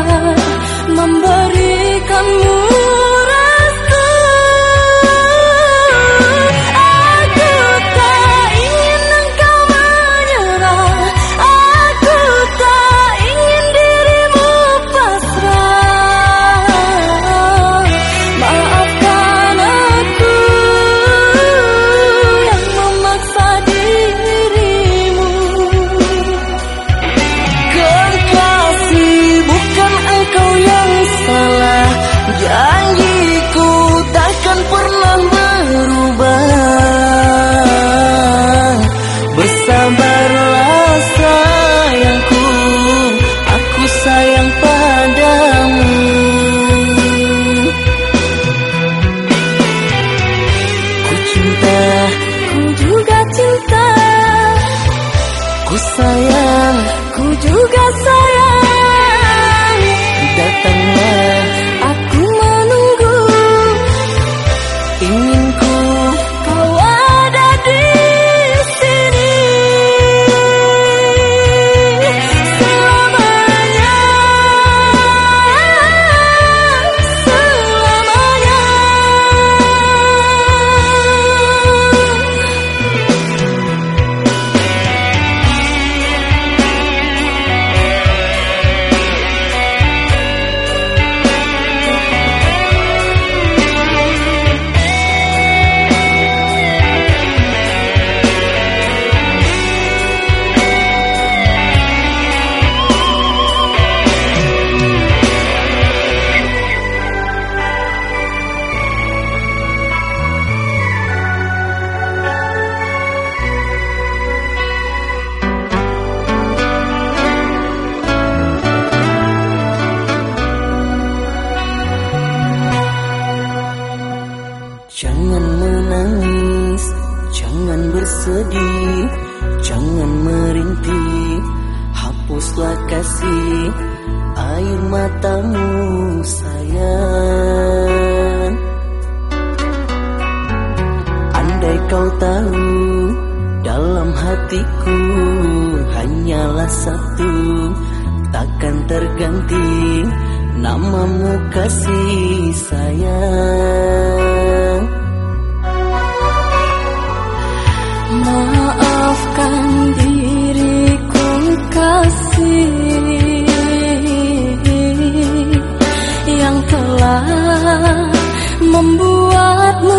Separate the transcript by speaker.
Speaker 1: olvidar. outside. Hapuslah kasih air matamu sayang. Andai kau tahu dalam hatiku hanyalah satu, takkan terganti namamu kasih sayang.
Speaker 2: Yang telah membuatmu